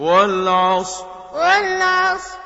والعصر والعصر